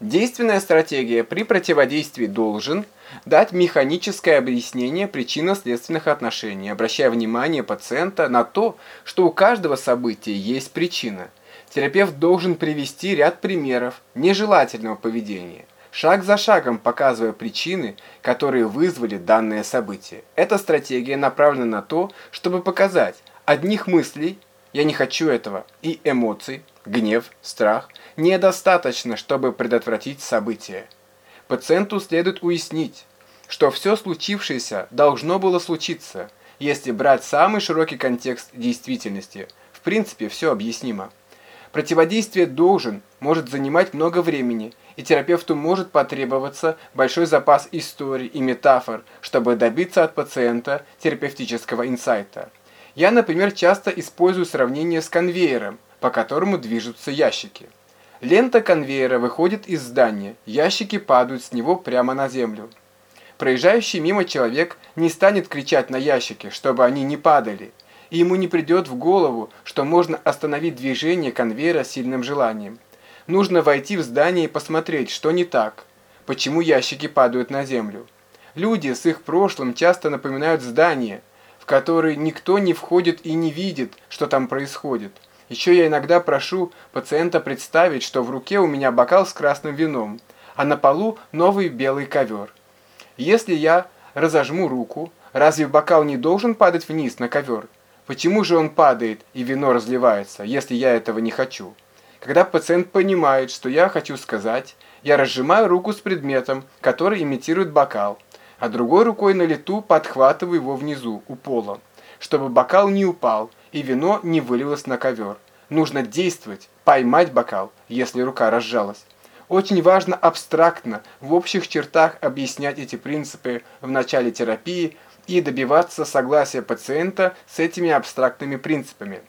Действенная стратегия при противодействии должен дать механическое объяснение причинно-следственных отношений, обращая внимание пациента на то, что у каждого события есть причина. Терапевт должен привести ряд примеров нежелательного поведения, шаг за шагом показывая причины, которые вызвали данное событие. Эта стратегия направлена на то, чтобы показать одних мыслей «я не хочу этого» и эмоций гнев, страх недостаточно, чтобы предотвратить событие. Пациенту следует уяснить, что все случившееся должно было случиться, если брать самый широкий контекст действительности. В принципе, все объяснимо. Противодействие должен может занимать много времени, и терапевту может потребоваться большой запас историй и метафор, чтобы добиться от пациента терапевтического инсайта. Я, например, часто использую сравнение с конвейером, по которому движутся ящики. Лента конвейера выходит из здания, ящики падают с него прямо на землю. Проезжающий мимо человек не станет кричать на ящики, чтобы они не падали, и ему не придет в голову, что можно остановить движение конвейера сильным желанием. Нужно войти в здание и посмотреть, что не так, почему ящики падают на землю. Люди с их прошлым часто напоминают здание, в которое никто не входит и не видит, что там происходит. Еще я иногда прошу пациента представить, что в руке у меня бокал с красным вином, а на полу новый белый ковер. Если я разожму руку, разве бокал не должен падать вниз на ковер? Почему же он падает и вино разливается, если я этого не хочу? Когда пациент понимает, что я хочу сказать, я разжимаю руку с предметом, который имитирует бокал, а другой рукой на лету подхватываю его внизу, у пола, чтобы бокал не упал, и вино не вылилось на ковер. Нужно действовать, поймать бокал, если рука разжалась. Очень важно абстрактно, в общих чертах объяснять эти принципы в начале терапии и добиваться согласия пациента с этими абстрактными принципами.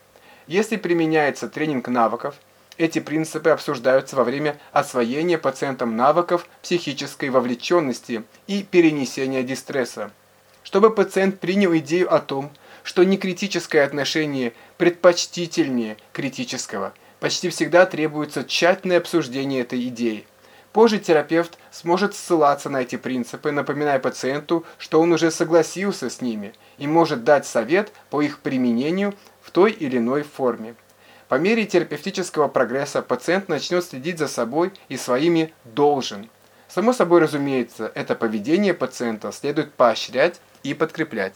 Если применяется тренинг навыков, эти принципы обсуждаются во время освоения пациентом навыков психической вовлеченности и перенесения дистресса. Чтобы пациент принял идею о том, что некритическое отношение предпочтительнее критического. Почти всегда требуется тщательное обсуждение этой идеи. Позже терапевт сможет ссылаться на эти принципы, напоминая пациенту, что он уже согласился с ними и может дать совет по их применению в той или иной форме. По мере терапевтического прогресса пациент начнет следить за собой и своими «должен». Само собой разумеется, это поведение пациента следует поощрять и подкреплять.